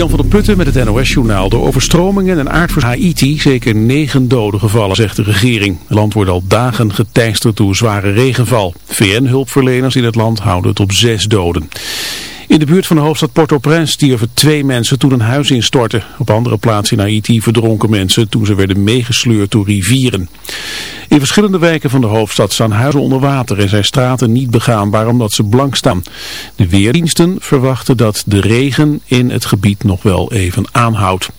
Jan van der Putten met het NOS-journaal. Door overstromingen en aardvers Haiti zeker negen doden gevallen, zegt de regering. Het land wordt al dagen geteisterd door zware regenval. VN-hulpverleners in het land houden het op zes doden. In de buurt van de hoofdstad Port-au-Prince stierven twee mensen toen een huis instortte. Op andere plaatsen in Haiti verdronken mensen toen ze werden meegesleurd door rivieren. In verschillende wijken van de hoofdstad staan huizen onder water en zijn straten niet begaanbaar omdat ze blank staan. De weerdiensten verwachten dat de regen in het gebied nog wel even aanhoudt.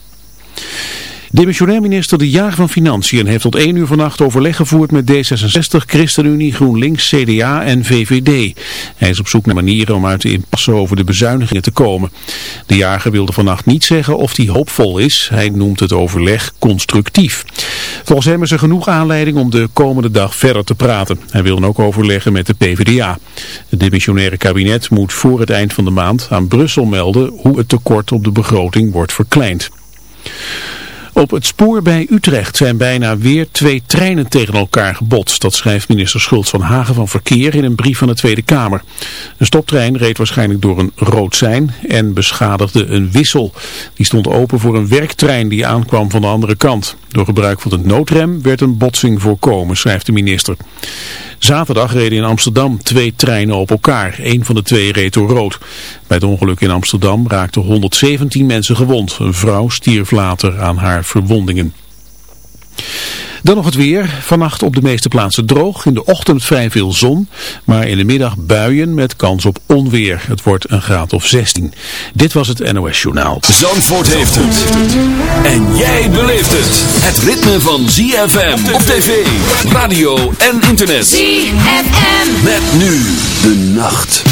Demissionair minister De Jager van Financiën heeft tot 1 uur vannacht overleg gevoerd met D66, ChristenUnie, GroenLinks, CDA en VVD. Hij is op zoek naar manieren om uit de impasse over de bezuinigingen te komen. De Jager wilde vannacht niet zeggen of hij hoopvol is. Hij noemt het overleg constructief. Volgens hem is er genoeg aanleiding om de komende dag verder te praten. Hij wil ook overleggen met de PvdA. Het demissionaire kabinet moet voor het eind van de maand aan Brussel melden hoe het tekort op de begroting wordt verkleind. Op het spoor bij Utrecht zijn bijna weer twee treinen tegen elkaar gebotst. Dat schrijft minister Schultz van Hagen van Verkeer in een brief van de Tweede Kamer. Een stoptrein reed waarschijnlijk door een rood sein en beschadigde een wissel. Die stond open voor een werktrein die aankwam van de andere kant. Door gebruik van het noodrem werd een botsing voorkomen, schrijft de minister. Zaterdag reden in Amsterdam twee treinen op elkaar. Eén van de twee reed door rood. Bij het ongeluk in Amsterdam raakten 117 mensen gewond. Een vrouw stierf later aan haar verwondingen. Dan nog het weer. Vannacht op de meeste plaatsen droog. In de ochtend vrij veel zon. Maar in de middag buien met kans op onweer. Het wordt een graad of 16. Dit was het NOS Journaal. Zandvoort heeft het. En jij beleeft het. Het ritme van ZFM op tv, radio en internet. ZFM. Met nu de nacht.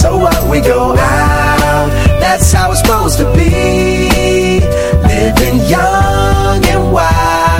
So what we go out, that's how it's supposed to be. Living young and wild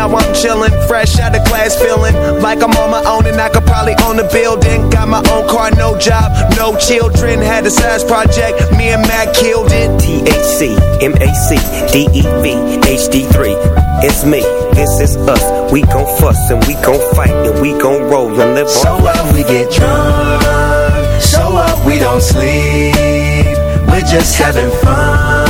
now I'm chillin', fresh out of class, feeling like I'm on my own and I could probably own a building. Got my own car, no job, no children. Had a size project, me and Mac killed it. THC, MAC, DEV, HD3. It's me, this is us. We gon' fuss and we gon' fight and we gon' roll and live So on. what we get drunk, so what we don't sleep. We're just having fun.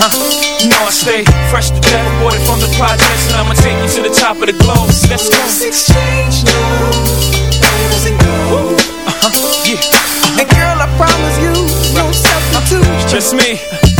Uh-huh. You know I stay fresh to death, boy from the projects, and I'ma take you to the top of the globe. Let's go. exchange now. Uh-huh. Yeah. And girl, I promise you, no substitute. Just me.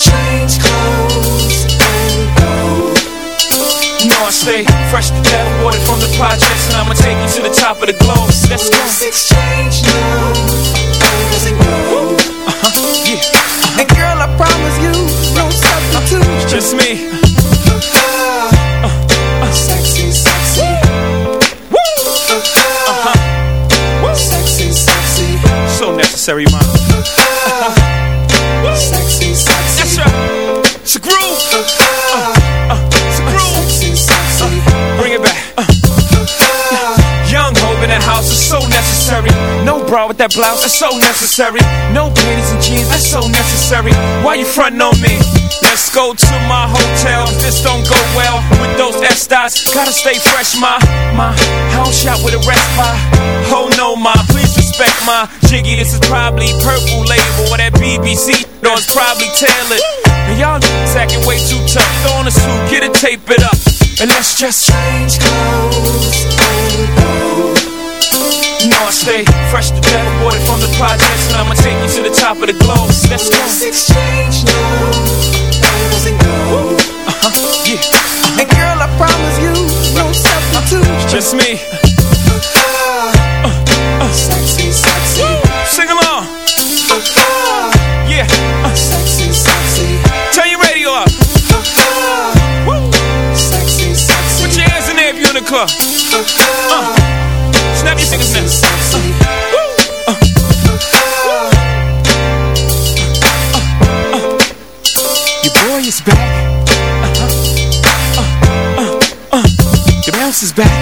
change clothes and go. No, I stay fresh to death, water from the projects, and I'ma take you to the top of the globe. So let's go. Let's exchange clothes and go? Uh huh. Yeah. Uh -huh. And girl, I promise you, no substitute. Uh, it's just me. Uh, uh, uh, sexy, sexy. Woo. Uh huh. Woo. Sexy, sexy. So necessary, mom. Uh -huh sir. It's a groove. Uh, uh, it's a groove. Sexy. Bring it back. Uh. Young Hope in the house is so necessary. No bra with that blouse, that's so necessary. No panties and jeans, that's so necessary. Why you frontin' on me? Let's go to my hotel. This don't go well with those S-Dots, gotta stay fresh, ma. Ma, house shot with a by. Oh no, ma, please respect my jiggy. This is probably purple label or that BBC. No, it's probably tailored. And y'all acting way too tough. Throw on a suit, get it, tape it up. And let's just Change clothes and go. You know I stay fresh to death, aborted from the projects, and I'ma take you to the top of the globe. Let's go. Let's exchange now. Bounce is back.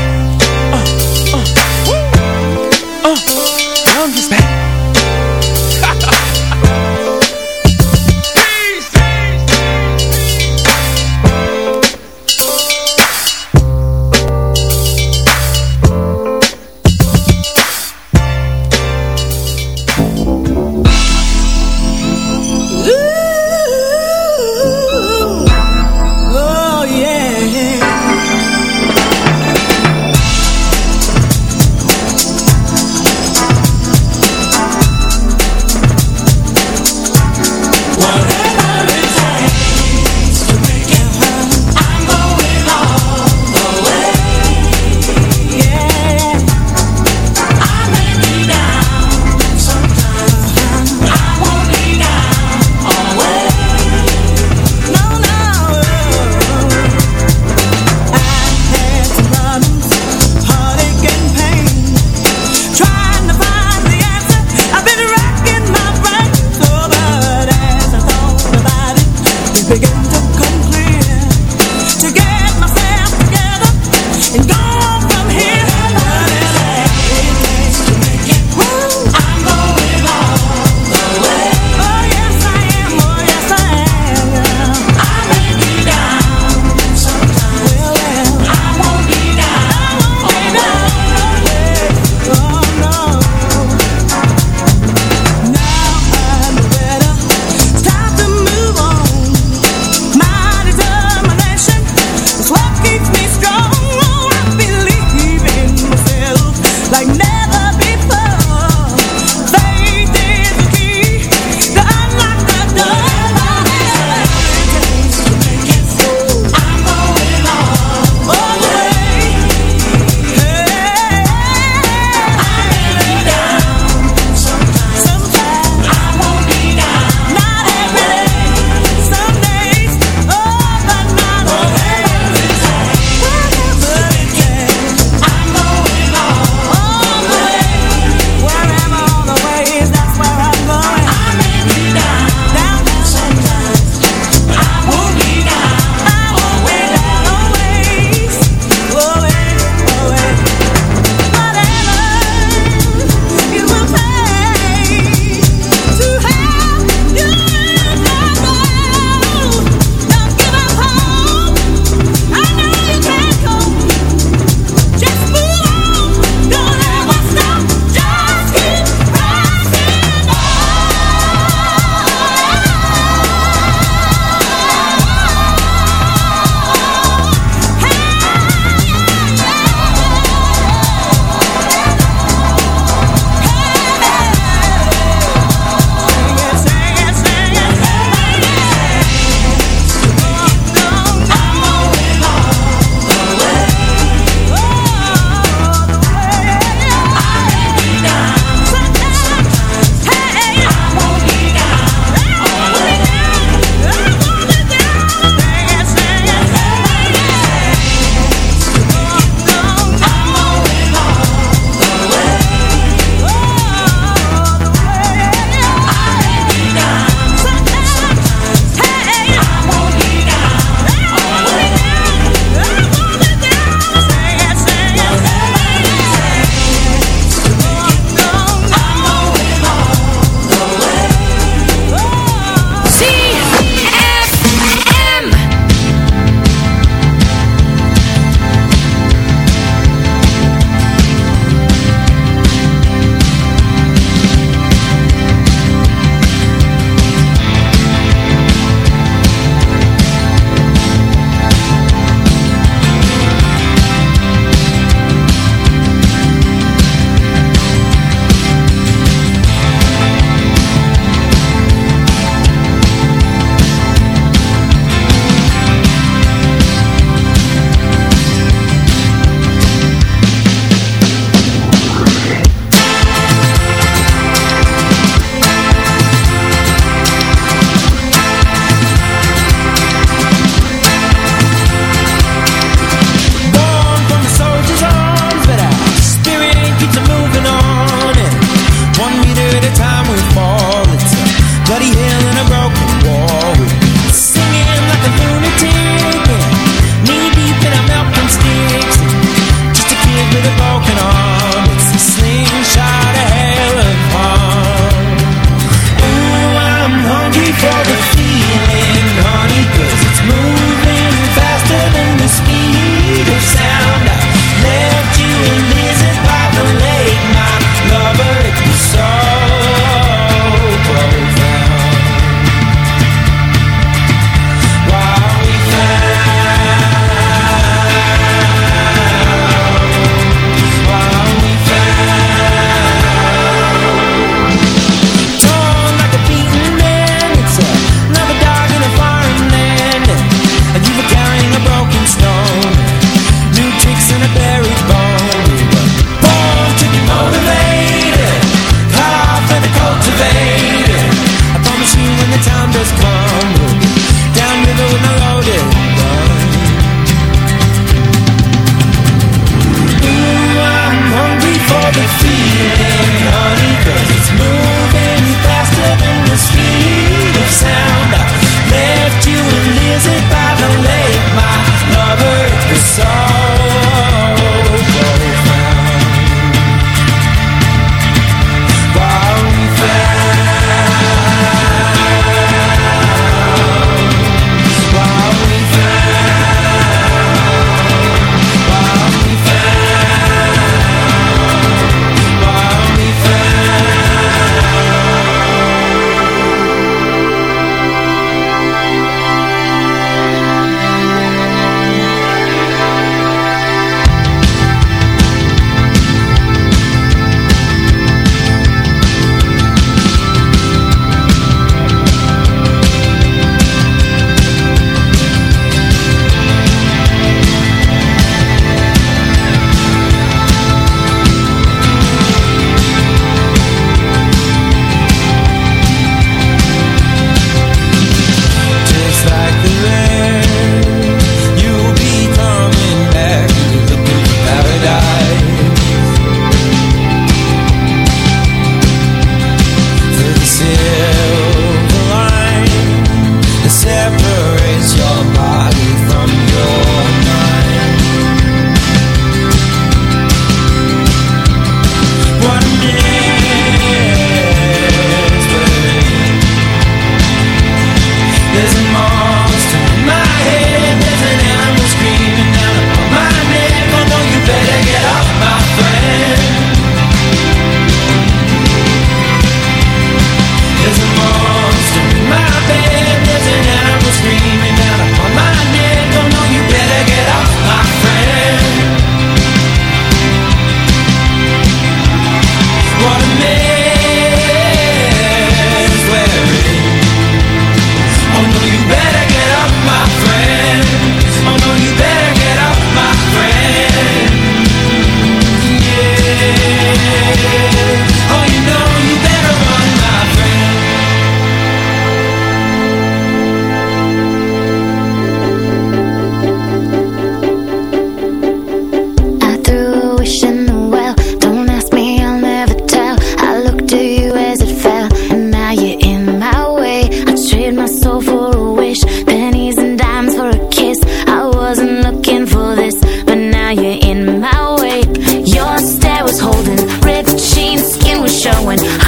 doing.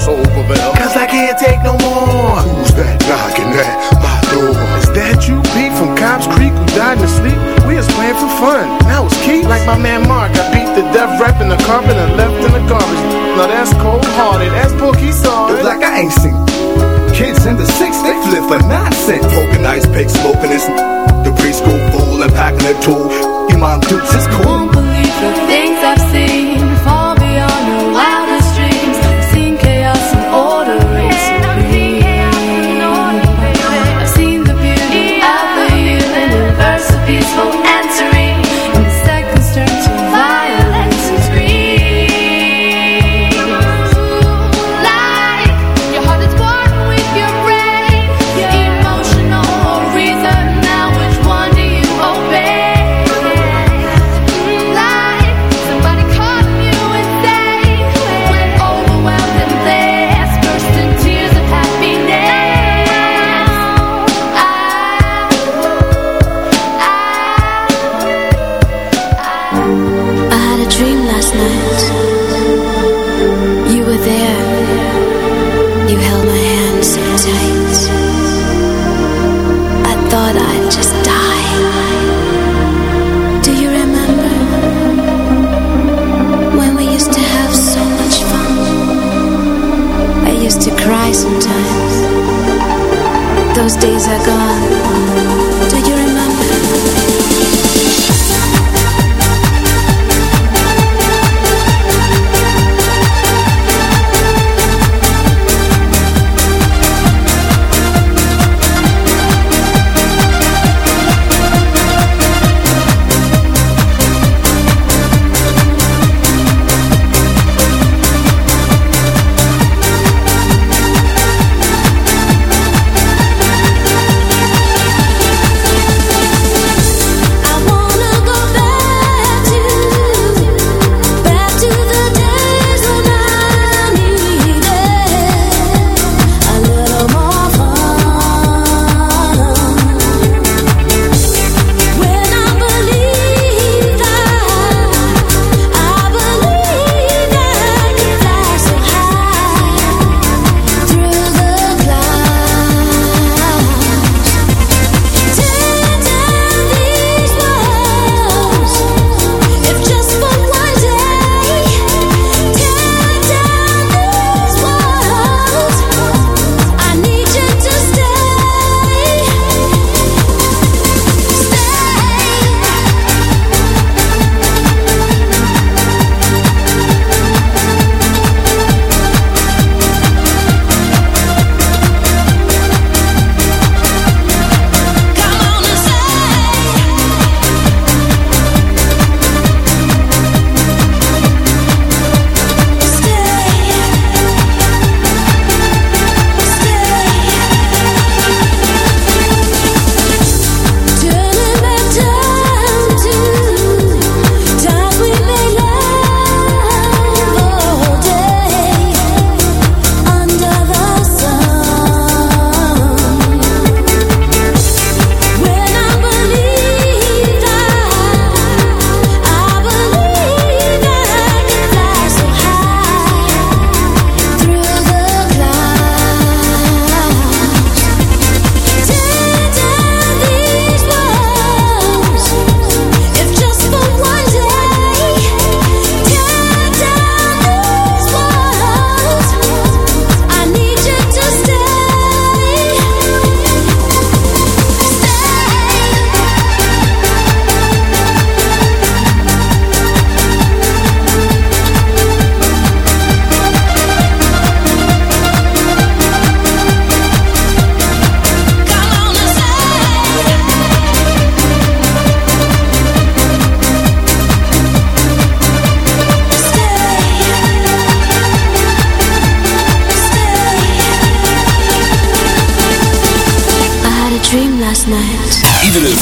Cause I can't take no more. Who's that knocking at my door? Is that you, Pete, from Cobb's Creek, who died in his sleep? We was playing for fun. Now it's Keith. Like my man Mark, I beat the death rap in the carpet and left in the garbage. Now that's cold hearted. That's bookies.